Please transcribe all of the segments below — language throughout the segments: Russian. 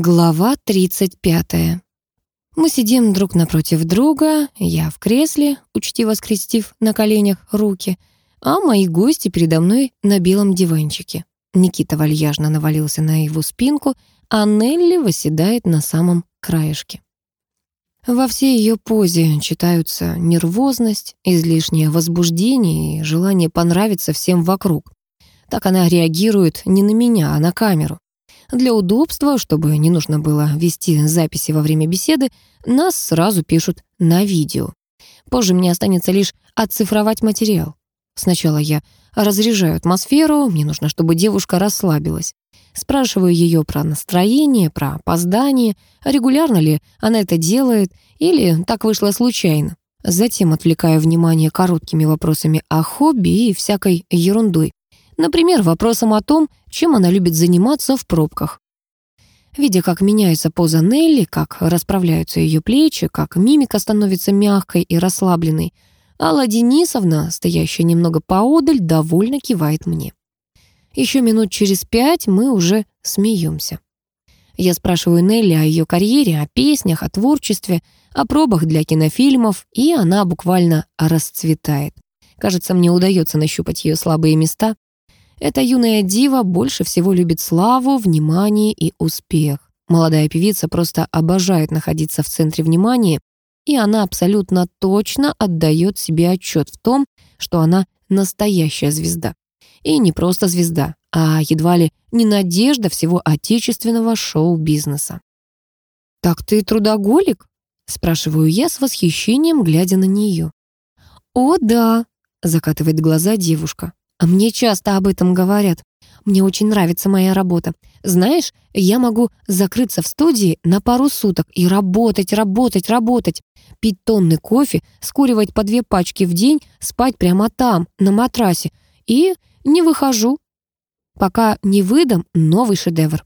Глава 35. Мы сидим друг напротив друга, я в кресле, учтиво скрестив на коленях руки, а мои гости передо мной на белом диванчике. Никита вальяжно навалился на его спинку, а Нелли восседает на самом краешке. Во всей ее позе читаются нервозность, излишнее возбуждение и желание понравиться всем вокруг. Так она реагирует не на меня, а на камеру. Для удобства, чтобы не нужно было вести записи во время беседы, нас сразу пишут на видео. Позже мне останется лишь оцифровать материал. Сначала я разряжаю атмосферу, мне нужно, чтобы девушка расслабилась. Спрашиваю ее про настроение, про опоздание, регулярно ли она это делает или так вышло случайно. Затем отвлекаю внимание короткими вопросами о хобби и всякой ерундой. Например, вопросом о том, чем она любит заниматься в пробках. Видя, как меняется поза Нелли, как расправляются ее плечи, как мимика становится мягкой и расслабленной, Алла Денисовна, стоящая немного поодаль, довольно кивает мне. Еще минут через пять мы уже смеемся. Я спрашиваю Нелли о ее карьере, о песнях, о творчестве, о пробах для кинофильмов, и она буквально расцветает. Кажется, мне удается нащупать ее слабые места. Эта юная дива больше всего любит славу, внимание и успех. Молодая певица просто обожает находиться в центре внимания, и она абсолютно точно отдает себе отчет в том, что она настоящая звезда. И не просто звезда, а едва ли не надежда всего отечественного шоу-бизнеса. «Так ты трудоголик?» — спрашиваю я с восхищением, глядя на нее. «О, да!» — закатывает глаза девушка. А мне часто об этом говорят. Мне очень нравится моя работа. Знаешь, я могу закрыться в студии на пару суток и работать, работать, работать. Пить тонны кофе, скуривать по две пачки в день, спать прямо там, на матрасе. И не выхожу, пока не выдам новый шедевр.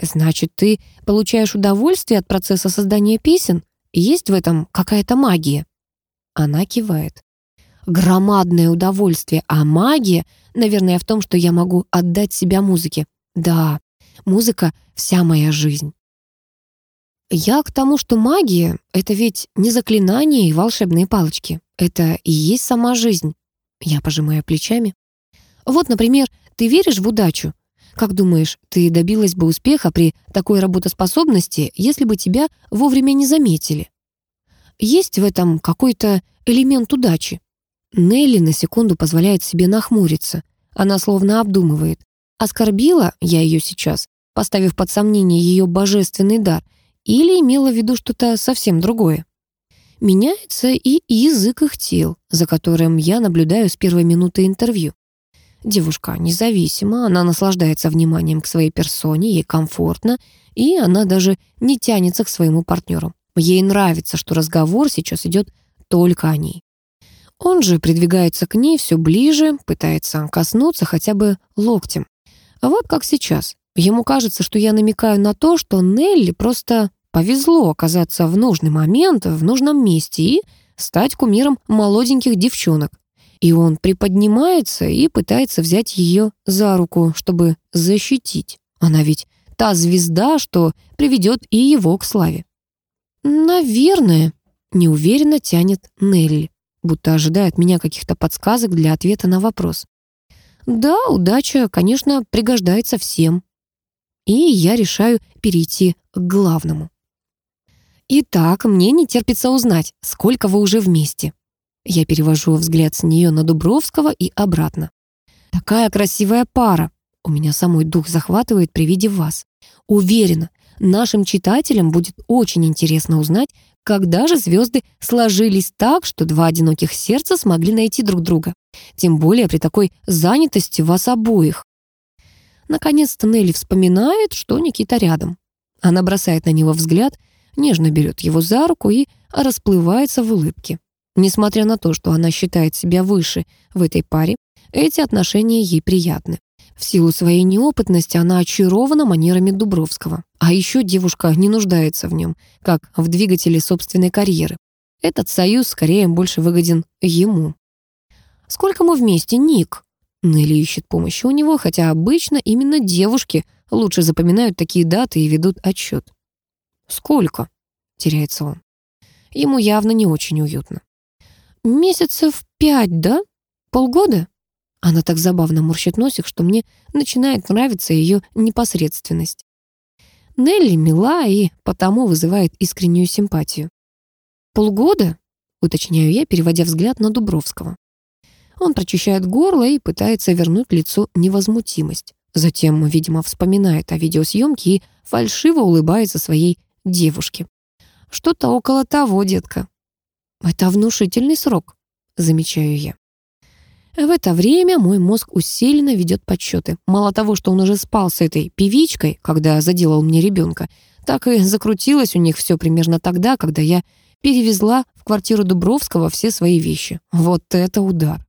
Значит, ты получаешь удовольствие от процесса создания песен? Есть в этом какая-то магия? Она кивает громадное удовольствие, а магия, наверное, в том, что я могу отдать себя музыке. Да, музыка — вся моя жизнь. Я к тому, что магия — это ведь не заклинания и волшебные палочки. Это и есть сама жизнь. Я пожимаю плечами. Вот, например, ты веришь в удачу? Как думаешь, ты добилась бы успеха при такой работоспособности, если бы тебя вовремя не заметили? Есть в этом какой-то элемент удачи? Нелли на секунду позволяет себе нахмуриться. Она словно обдумывает. Оскорбила я ее сейчас, поставив под сомнение ее божественный дар, или имела в виду что-то совсем другое? Меняется и язык их тел, за которым я наблюдаю с первой минуты интервью. Девушка независима, она наслаждается вниманием к своей персоне, ей комфортно, и она даже не тянется к своему партнеру. Ей нравится, что разговор сейчас идет только о ней. Он же придвигается к ней все ближе, пытается коснуться хотя бы локтем. А вот как сейчас. Ему кажется, что я намекаю на то, что Нелли просто повезло оказаться в нужный момент, в нужном месте и стать кумиром молоденьких девчонок. И он приподнимается и пытается взять ее за руку, чтобы защитить. Она ведь та звезда, что приведет и его к славе. «Наверное», — неуверенно тянет Нелли будто ожидая от меня каких-то подсказок для ответа на вопрос. Да, удача, конечно, пригождается всем. И я решаю перейти к главному. Итак, мне не терпится узнать, сколько вы уже вместе. Я перевожу взгляд с нее на Дубровского и обратно. Такая красивая пара. У меня самой дух захватывает при виде вас. Уверена, нашим читателям будет очень интересно узнать, когда же звезды сложились так, что два одиноких сердца смогли найти друг друга? Тем более при такой занятости вас обоих. Наконец-то Нелли вспоминает, что Никита рядом. Она бросает на него взгляд, нежно берет его за руку и расплывается в улыбке. Несмотря на то, что она считает себя выше в этой паре, эти отношения ей приятны. В силу своей неопытности она очарована манерами Дубровского. А еще девушка не нуждается в нем, как в двигателе собственной карьеры. Этот союз скорее больше выгоден ему. «Сколько мы вместе, Ник?» Нелли ищет помощи у него, хотя обычно именно девушки лучше запоминают такие даты и ведут отчет. «Сколько?» — теряется он. Ему явно не очень уютно. «Месяцев пять, да? Полгода?» Она так забавно морщит носик, что мне начинает нравиться ее непосредственность. Нелли мила и потому вызывает искреннюю симпатию. «Полгода?» — уточняю я, переводя взгляд на Дубровского. Он прочищает горло и пытается вернуть лицу невозмутимость. Затем, видимо, вспоминает о видеосъемке и фальшиво улыбается своей девушке. «Что-то около того, детка». «Это внушительный срок», — замечаю я. В это время мой мозг усиленно ведет подсчеты. Мало того, что он уже спал с этой певичкой, когда заделал мне ребенка, так и закрутилось у них все примерно тогда, когда я перевезла в квартиру Дубровского все свои вещи. Вот это удар.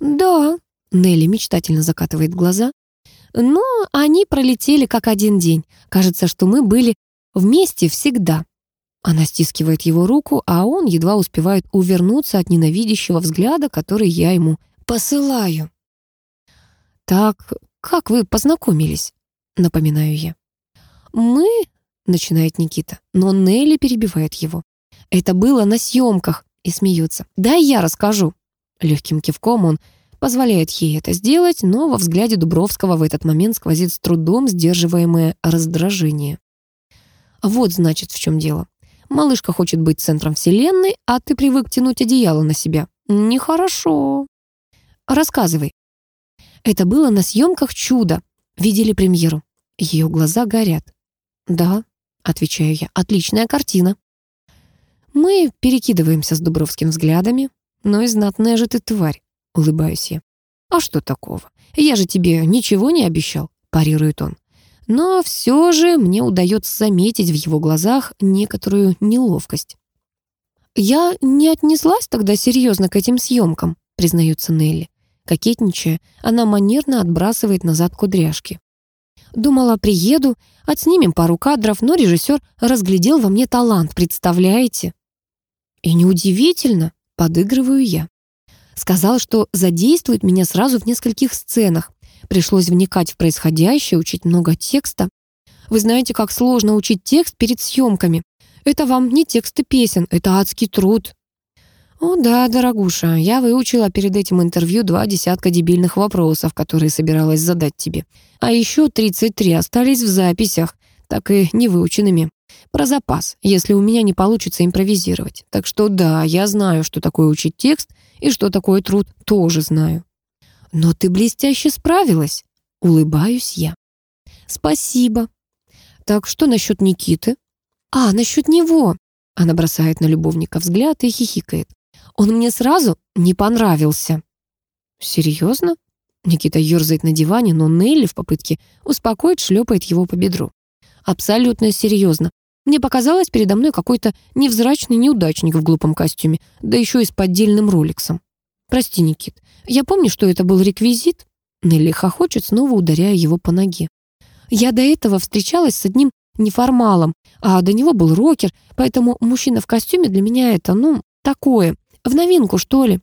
«Да», — Нелли мечтательно закатывает глаза, «но они пролетели как один день. Кажется, что мы были вместе всегда». Она стискивает его руку, а он едва успевает увернуться от ненавидящего взгляда, который я ему посылаю. «Так, как вы познакомились?» — напоминаю я. «Мы...» — начинает Никита, но Нелли перебивает его. «Это было на съемках», — и смеется. «Да я расскажу». Легким кивком он позволяет ей это сделать, но во взгляде Дубровского в этот момент сквозит с трудом сдерживаемое раздражение. Вот, значит, в чем дело. Малышка хочет быть центром вселенной, а ты привык тянуть одеяло на себя. Нехорошо. Рассказывай. Это было на съемках «Чудо». Видели премьеру. Ее глаза горят. Да, отвечаю я, отличная картина. Мы перекидываемся с Дубровским взглядами. Но и знатная же ты тварь, улыбаюсь я. А что такого? Я же тебе ничего не обещал, парирует он. Но все же мне удается заметить в его глазах некоторую неловкость. «Я не отнеслась тогда серьезно к этим съемкам», признается Нелли. Кокетничая, она манерно отбрасывает назад кудряшки. Думала, приеду, отснимем пару кадров, но режиссер разглядел во мне талант, представляете? И неудивительно, подыгрываю я. Сказал, что задействует меня сразу в нескольких сценах, Пришлось вникать в происходящее, учить много текста. Вы знаете, как сложно учить текст перед съемками. Это вам не тексты песен, это адский труд. О да, дорогуша, я выучила перед этим интервью два десятка дебильных вопросов, которые собиралась задать тебе. А еще 33 остались в записях, так и не выученными. Про запас, если у меня не получится импровизировать. Так что да, я знаю, что такое учить текст, и что такое труд, тоже знаю. «Но ты блестяще справилась», — улыбаюсь я. «Спасибо. Так что насчет Никиты?» «А, насчет него!» Она бросает на любовника взгляд и хихикает. «Он мне сразу не понравился». «Серьезно?» Никита ерзает на диване, но Нелли в попытке успокоить шлепает его по бедру. «Абсолютно серьезно. Мне показалось передо мной какой-то невзрачный неудачник в глупом костюме, да еще и с поддельным роликсом. Прости, Никит, я помню, что это был реквизит. Нелли хохочет, снова ударяя его по ноге. Я до этого встречалась с одним неформалом, а до него был рокер, поэтому мужчина в костюме для меня это, ну, такое, в новинку, что ли.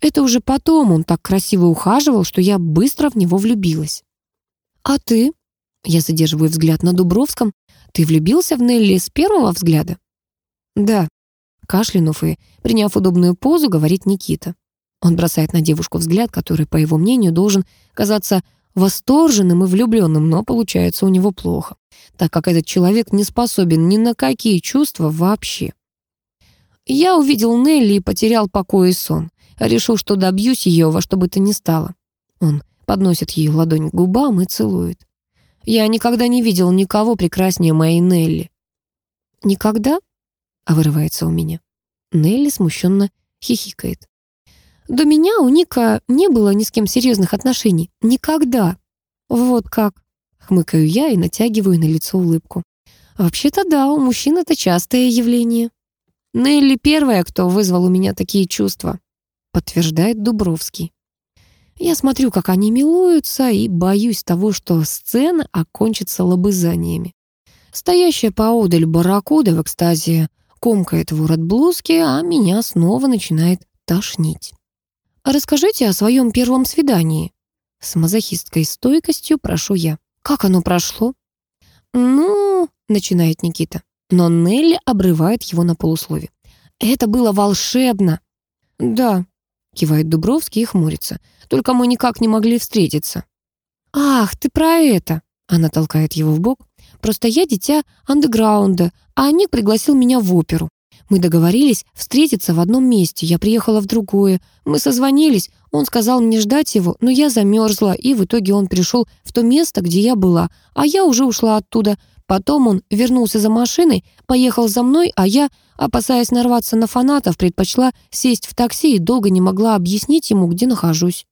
Это уже потом он так красиво ухаживал, что я быстро в него влюбилась. «А ты?» Я задерживаю взгляд на Дубровском. «Ты влюбился в Нелли с первого взгляда?» «Да», кашлянув и приняв удобную позу, говорит Никита. Он бросает на девушку взгляд, который, по его мнению, должен казаться восторженным и влюбленным, но получается у него плохо, так как этот человек не способен ни на какие чувства вообще. Я увидел Нелли и потерял покой и сон. Решил, что добьюсь ее во что бы то ни стало. Он подносит ее ладонь к губам и целует. Я никогда не видел никого прекраснее моей Нелли. «Никогда?» — а вырывается у меня. Нелли смущенно хихикает. До меня у Ника не было ни с кем серьезных отношений. Никогда. Вот как. Хмыкаю я и натягиваю на лицо улыбку. Вообще-то да, у мужчин это частое явление. Нелли первая, кто вызвал у меня такие чувства, подтверждает Дубровский. Я смотрю, как они милуются, и боюсь того, что сцена окончится лобызаниями. Стоящая поодаль барракуда в экстазе комкает ворот блузки, а меня снова начинает тошнить. «Расскажите о своем первом свидании». С мазохистской стойкостью прошу я. Как оно прошло? Ну, начинает Никита. Но Нелли обрывает его на полуслове. Это было волшебно. Да, кивает Дубровский и хмурится. Только мы никак не могли встретиться. Ах, ты про это. Она толкает его в бок. Просто я дитя андеграунда, а Ник пригласил меня в оперу. Мы договорились встретиться в одном месте, я приехала в другое. Мы созвонились, он сказал мне ждать его, но я замерзла, и в итоге он пришел в то место, где я была, а я уже ушла оттуда. Потом он вернулся за машиной, поехал за мной, а я, опасаясь нарваться на фанатов, предпочла сесть в такси и долго не могла объяснить ему, где нахожусь.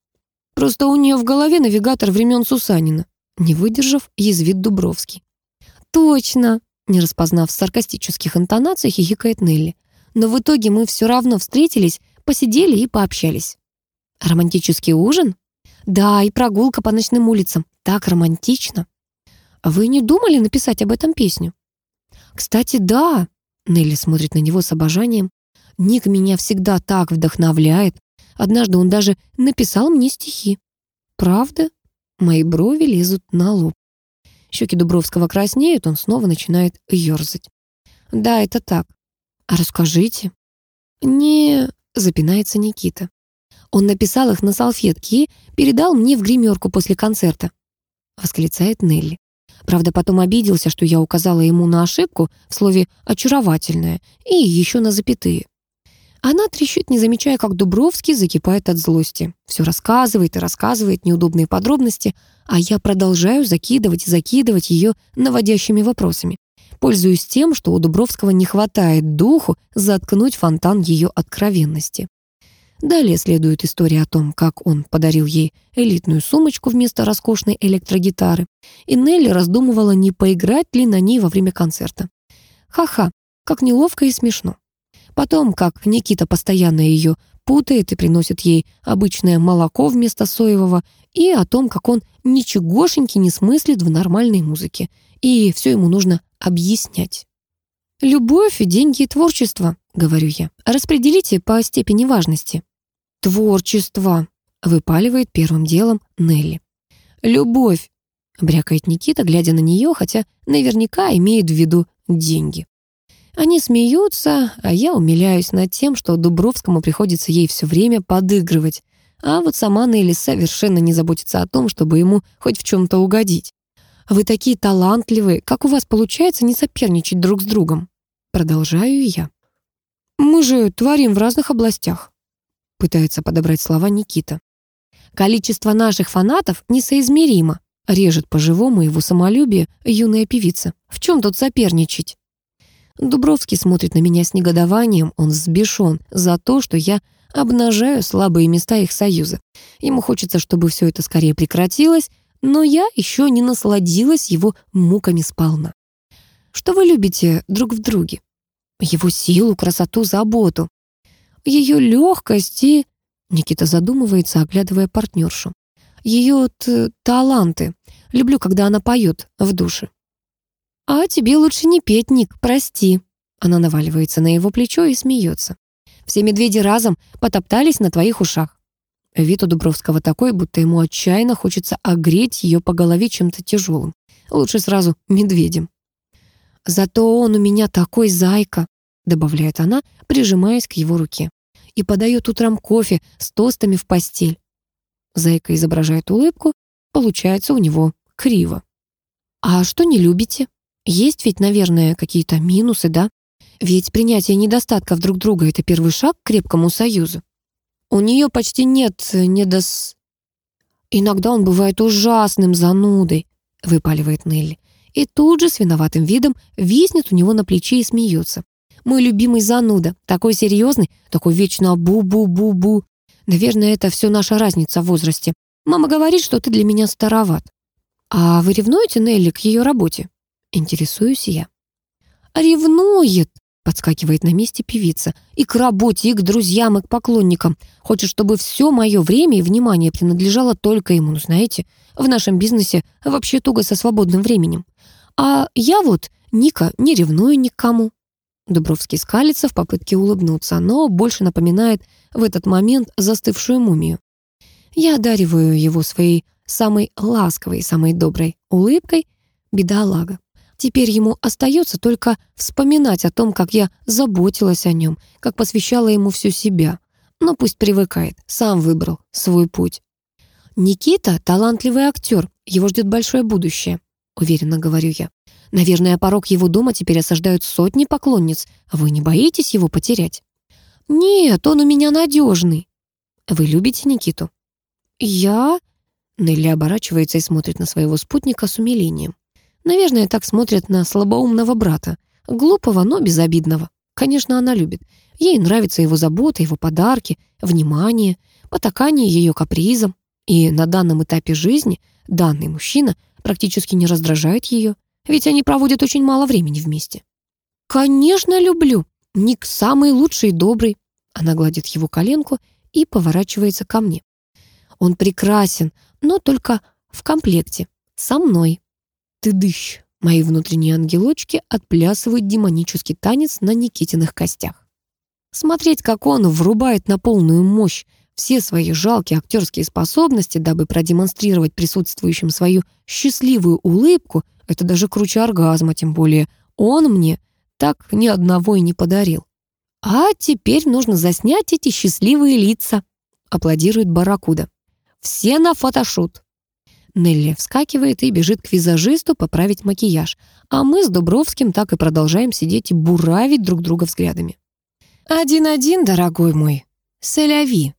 Просто у нее в голове навигатор времен Сусанина. Не выдержав, язвит Дубровский. «Точно!» Не распознав саркастических интонаций, хихикает Нелли. Но в итоге мы все равно встретились, посидели и пообщались. Романтический ужин? Да, и прогулка по ночным улицам. Так романтично. Вы не думали написать об этом песню? Кстати, да. Нелли смотрит на него с обожанием. Ник меня всегда так вдохновляет. Однажды он даже написал мне стихи. Правда? Мои брови лезут на лоб. Щеки Дубровского краснеют, он снова начинает ерзать. «Да, это так. А расскажите». «Не...» — запинается Никита. Он написал их на салфетке и передал мне в гримерку после концерта. Восклицает Нелли. Правда, потом обиделся, что я указала ему на ошибку в слове «очаровательное» и еще на запятые. Она трещит, не замечая, как Дубровский закипает от злости. Все рассказывает и рассказывает неудобные подробности, а я продолжаю закидывать и закидывать ее наводящими вопросами. Пользуюсь тем, что у Дубровского не хватает духу заткнуть фонтан ее откровенности. Далее следует история о том, как он подарил ей элитную сумочку вместо роскошной электрогитары, и Нелли раздумывала, не поиграть ли на ней во время концерта. Ха-ха, как неловко и смешно. Потом, как Никита постоянно ее путает и приносит ей обычное молоко вместо соевого, и о том, как он ничегошеньки не смыслит в нормальной музыке, и все ему нужно объяснять. «Любовь, деньги и творчество», — говорю я. «Распределите по степени важности». «Творчество», — выпаливает первым делом Нелли. «Любовь», — брякает Никита, глядя на нее, хотя наверняка имеет в виду деньги. Они смеются, а я умиляюсь над тем, что Дубровскому приходится ей все время подыгрывать. А вот сама Нелли совершенно не заботится о том, чтобы ему хоть в чем-то угодить. «Вы такие талантливые, как у вас получается не соперничать друг с другом?» Продолжаю я. «Мы же творим в разных областях», — пытается подобрать слова Никита. «Количество наших фанатов несоизмеримо», — режет по-живому его самолюбие юная певица. «В чем тут соперничать?» Дубровский смотрит на меня с негодованием, он взбешен за то, что я обнажаю слабые места их союза. Ему хочется, чтобы все это скорее прекратилось, но я еще не насладилась его муками сполна. Что вы любите друг в друге? Его силу, красоту, заботу. Ее легкость и... Никита задумывается, оглядывая партнершу. Ее таланты. Люблю, когда она поет в душе. «А тебе лучше не петь, Ник, прости». Она наваливается на его плечо и смеется. «Все медведи разом потоптались на твоих ушах». Вид у Дубровского такой, будто ему отчаянно хочется огреть ее по голове чем-то тяжелым. Лучше сразу медведем. «Зато он у меня такой зайка», — добавляет она, прижимаясь к его руке. «И подает утром кофе с тостами в постель». Зайка изображает улыбку, получается у него криво. «А что не любите?» Есть ведь, наверное, какие-то минусы, да? Ведь принятие недостатков друг друга — это первый шаг к крепкому союзу. У нее почти нет недос... Иногда он бывает ужасным занудой, выпаливает Нелли. И тут же с виноватым видом виснет у него на плече и смеется. Мой любимый зануда, такой серьезный, такой вечно бу-бу-бу-бу. Наверное, это все наша разница в возрасте. Мама говорит, что ты для меня староват. А вы ревнуете Нелли к ее работе? Интересуюсь я. «Ревнует!» — подскакивает на месте певица. «И к работе, и к друзьям, и к поклонникам. Хочет, чтобы все мое время и внимание принадлежало только ему. Ну, знаете, в нашем бизнесе вообще туго со свободным временем. А я вот, Ника, не ревную никому». Дубровский скалится в попытке улыбнуться, но больше напоминает в этот момент застывшую мумию. Я одариваю его своей самой ласковой самой доброй улыбкой, бедолага. Теперь ему остается только вспоминать о том, как я заботилась о нем, как посвящала ему всю себя. Но пусть привыкает, сам выбрал свой путь. «Никита — талантливый актер, его ждет большое будущее», — уверенно говорю я. «Наверное, порог его дома теперь осаждают сотни поклонниц. Вы не боитесь его потерять?» «Нет, он у меня надежный». «Вы любите Никиту?» «Я...» Нелли оборачивается и смотрит на своего спутника с умилением. Наверное, так смотрят на слабоумного брата. Глупого, но безобидного. Конечно, она любит. Ей нравится его забота, его подарки, внимание, потакание ее капризом. И на данном этапе жизни данный мужчина практически не раздражает ее, ведь они проводят очень мало времени вместе. «Конечно, люблю. Ник самый лучший и добрый». Она гладит его коленку и поворачивается ко мне. «Он прекрасен, но только в комплекте. Со мной». «Ты дыщ». Мои внутренние ангелочки отплясывают демонический танец на Никитиных костях. Смотреть, как он врубает на полную мощь все свои жалкие актерские способности, дабы продемонстрировать присутствующим свою счастливую улыбку, это даже круче оргазма, тем более он мне так ни одного и не подарил. А теперь нужно заснять эти счастливые лица, аплодирует Барракуда. Все на фотошут. Нелли вскакивает и бежит к визажисту поправить макияж, а мы с Дубровским так и продолжаем сидеть и буравить друг друга взглядами. «Один-один, дорогой мой, сэляви»,